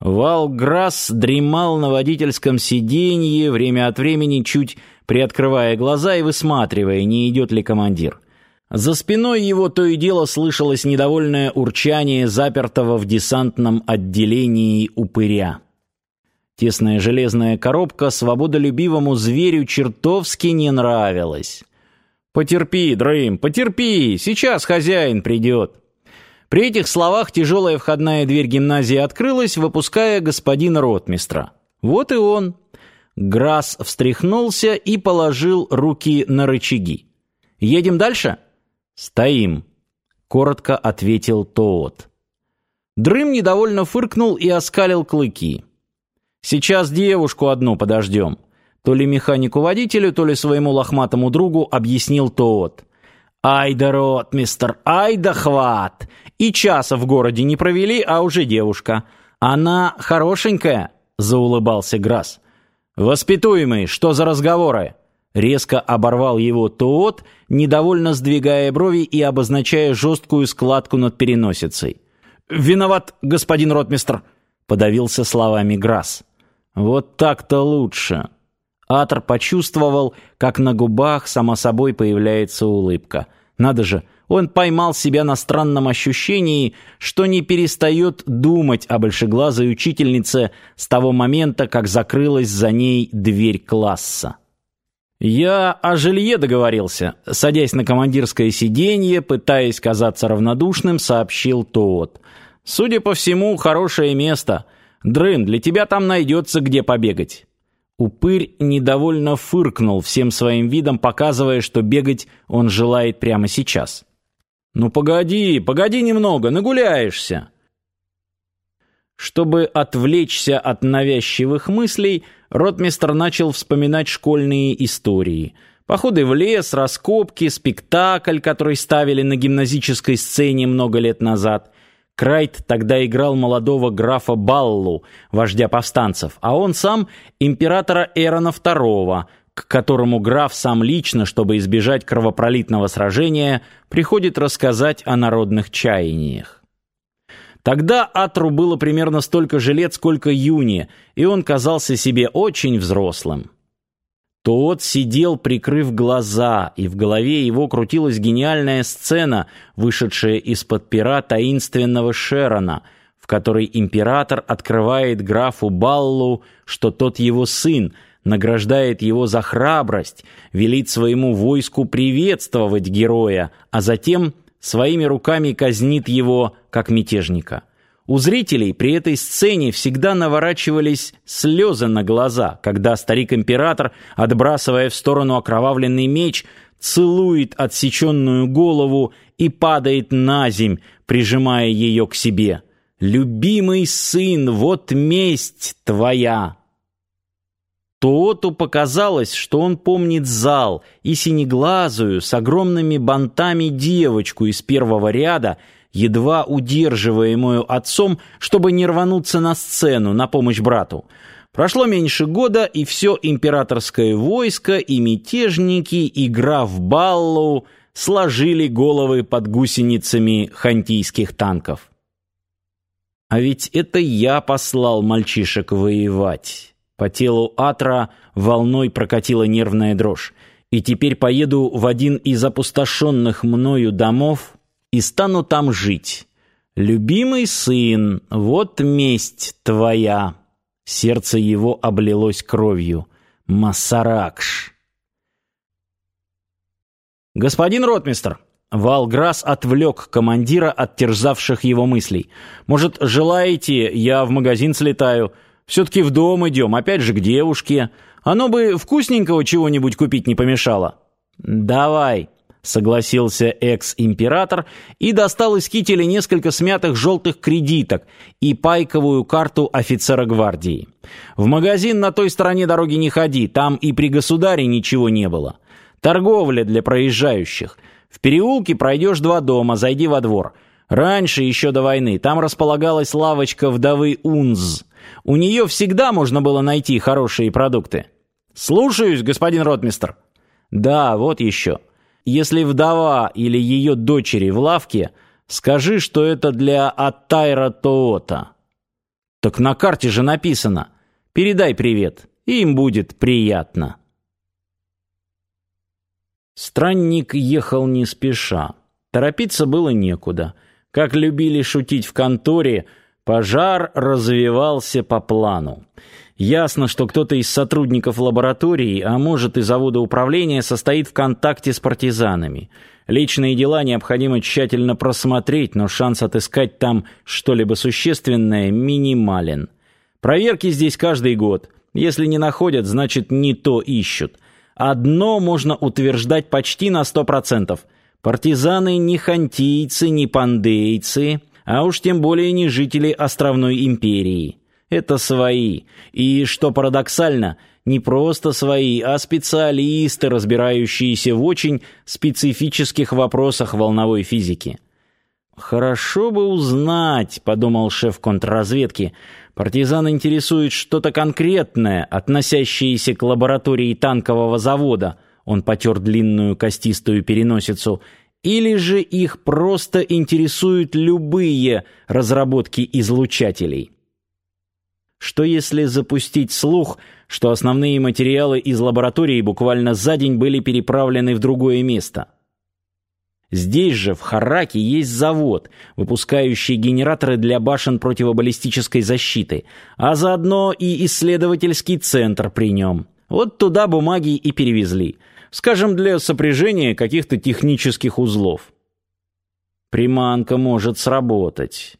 Валграсс дремал на водительском сиденье, время от времени чуть приоткрывая глаза и высматривая, не идет ли командир. За спиной его то и дело слышалось недовольное урчание запертого в десантном отделении упыря. Тесная железная коробка свободолюбивому зверю чертовски не нравилась. «Потерпи, Дрейм, потерпи, сейчас хозяин придет». При этих словах тяжелая входная дверь гимназии открылась, выпуская господина ротмистра. Вот и он. Грасс встряхнулся и положил руки на рычаги. «Едем дальше?» «Стоим», — коротко ответил Тоот. Дрым недовольно фыркнул и оскалил клыки. «Сейчас девушку одну подождем». То ли механику-водителю, то ли своему лохматому другу объяснил Тоот. «Ай да рот, мистер, ай да хват! И часа в городе не провели, а уже девушка. Она хорошенькая», — заулыбался Грасс. «Воспитуемый, что за разговоры?» Резко оборвал его Тоот, недовольно сдвигая брови и обозначая жесткую складку над переносицей. «Виноват, господин ротмистр», — подавился словами Грасс. «Вот так-то лучше». Атор почувствовал, как на губах само собой появляется улыбка. Надо же, он поймал себя на странном ощущении, что не перестает думать о большеглазой учительнице с того момента, как закрылась за ней дверь класса. «Я о жилье договорился», — садясь на командирское сиденье, пытаясь казаться равнодушным, сообщил тот. «Судя по всему, хорошее место. Дрын, для тебя там найдется где побегать». Упырь недовольно фыркнул всем своим видом, показывая, что бегать он желает прямо сейчас. «Ну погоди, погоди немного, нагуляешься!» Чтобы отвлечься от навязчивых мыслей, ротмистр начал вспоминать школьные истории. Походы в лес, раскопки, спектакль, который ставили на гимназической сцене много лет назад. Крайт тогда играл молодого графа Баллу, вождя повстанцев, а он сам императора Эрона II, к которому граф сам лично, чтобы избежать кровопролитного сражения, приходит рассказать о народных чаяниях. Тогда Атру было примерно столько же лет, сколько Юни, и он казался себе очень взрослым. Тот сидел, прикрыв глаза, и в голове его крутилась гениальная сцена, вышедшая из-под пера таинственного Шерона, в которой император открывает графу Баллу, что тот его сын, награждает его за храбрость, велит своему войску приветствовать героя, а затем своими руками казнит его, как мятежника. У зрителей при этой сцене всегда наворачивались слезы на глаза, когда старик-император, отбрасывая в сторону окровавленный меч, целует отсеченную голову и падает на земь, прижимая ее к себе. «Любимый сын, вот месть твоя!» Туоту показалось, что он помнит зал и синеглазую с огромными бантами девочку из первого ряда, едва удерживаемую отцом, чтобы не рвануться на сцену на помощь брату. Прошло меньше года, и все императорское войско, и мятежники, и граф Баллоу сложили головы под гусеницами хантийских танков. А ведь это я послал мальчишек воевать. По телу Атра волной прокатила нервная дрожь. И теперь поеду в один из опустошенных мною домов и стану там жить. Любимый сын, вот месть твоя. Сердце его облилось кровью. Масаракш. Господин ротмистр, Валграс отвлек командира от терзавших его мыслей. Может, желаете, я в магазин слетаю? Все-таки в дом идем, опять же к девушке. Оно бы вкусненького чего-нибудь купить не помешало». «Давай», — согласился экс-император и достал из кителя несколько смятых желтых кредиток и пайковую карту офицера гвардии. «В магазин на той стороне дороги не ходи, там и при государе ничего не было. Торговля для проезжающих. В переулке пройдешь два дома, зайди во двор. Раньше, еще до войны, там располагалась лавочка вдовы Унз». У нее всегда можно было найти хорошие продукты. Слушаюсь, господин ротмистр. Да, вот еще. Если вдова или ее дочери в лавке, скажи, что это для Аттайра Тоота. Так на карте же написано. Передай привет, им будет приятно. Странник ехал не спеша. Торопиться было некуда. Как любили шутить в конторе, пожар развивался по плану. Ясно, что кто-то из сотрудников лаборатории, а может и завода управления, состоит в контакте с партизанами. Личные дела необходимо тщательно просмотреть, но шанс отыскать там что-либо существенное минимален. Проверки здесь каждый год. Если не находят, значит не то ищут. Одно можно утверждать почти на сто процентов. Партизаны не хантийцы, не пандейцы, а уж тем более не жители островной империи. Это свои. И, что парадоксально, не просто свои, а специалисты, разбирающиеся в очень специфических вопросах волновой физики. «Хорошо бы узнать», — подумал шеф контрразведки. «Партизан интересует что-то конкретное, относящееся к лаборатории танкового завода». Он потер длинную костистую переносицу. «Или же их просто интересуют любые разработки излучателей». Что если запустить слух, что основные материалы из лаборатории буквально за день были переправлены в другое место? Здесь же, в Хараке, есть завод, выпускающий генераторы для башен противобаллистической защиты, а заодно и исследовательский центр при нем. Вот туда бумаги и перевезли. Скажем, для сопряжения каких-то технических узлов. Приманка может сработать.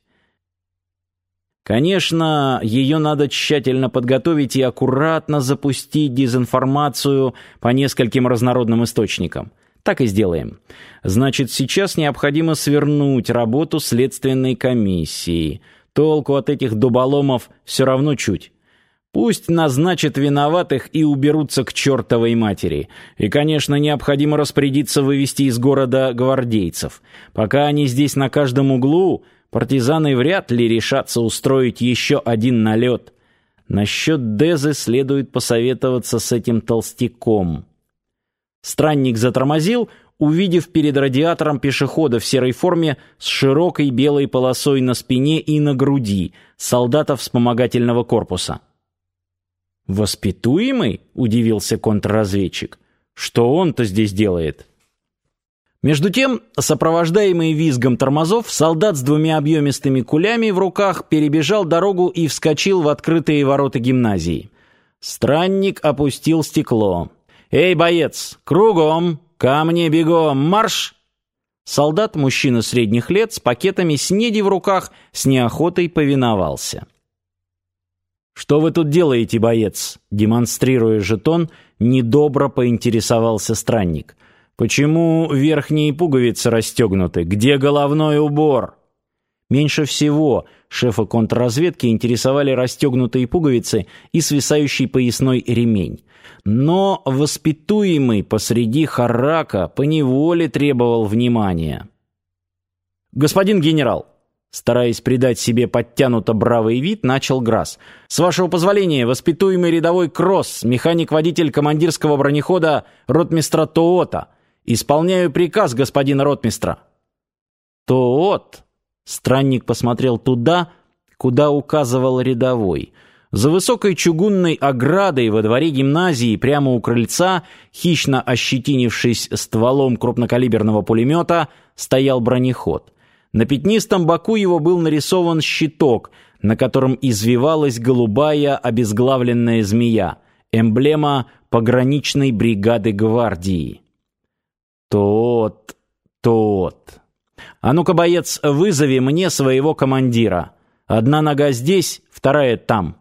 Конечно, ее надо тщательно подготовить и аккуратно запустить дезинформацию по нескольким разнородным источникам. Так и сделаем. Значит, сейчас необходимо свернуть работу следственной комиссии. Толку от этих дуболомов все равно чуть. Пусть назначат виноватых и уберутся к чертовой матери. И, конечно, необходимо распорядиться вывести из города гвардейцев. Пока они здесь на каждом углу, Партизаны вряд ли решатся устроить еще один налет. Насчет Дезы следует посоветоваться с этим толстяком. Странник затормозил, увидев перед радиатором пешехода в серой форме с широкой белой полосой на спине и на груди, солдата вспомогательного корпуса. «Воспитуемый?» — удивился контрразведчик. «Что он-то здесь делает?» Между тем, сопровождаемый визгом тормозов, солдат с двумя объемистыми кулями в руках перебежал дорогу и вскочил в открытые ворота гимназии. Странник опустил стекло. «Эй, боец, кругом! Ко мне бегом! Марш!» Солдат, мужчина средних лет, с пакетами снеди в руках, с неохотой повиновался. «Что вы тут делаете, боец?» Демонстрируя жетон, недобро поинтересовался странник. Почему верхние пуговицы расстегнуты? Где головной убор? Меньше всего шефа контрразведки интересовали расстегнутые пуговицы и свисающий поясной ремень. Но воспитуемый посреди харака поневоле требовал внимания. «Господин генерал!» Стараясь придать себе подтянуто бравый вид, начал Грасс. «С вашего позволения, воспитуемый рядовой Кросс, механик-водитель командирского бронехода ротмистра Тоота, Исполняю приказ господина ротмистра. Тот. Странник посмотрел туда, куда указывал рядовой. За высокой чугунной оградой во дворе гимназии прямо у крыльца, хищно ощетинившись стволом крупнокалиберного пулемета, стоял бронеход. На пятнистом боку его был нарисован щиток, на котором извивалась голубая обезглавленная змея, эмблема пограничной бригады гвардии. Тот, тот. А ну-ка, боец, вызови мне своего командира. Одна нога здесь, вторая там.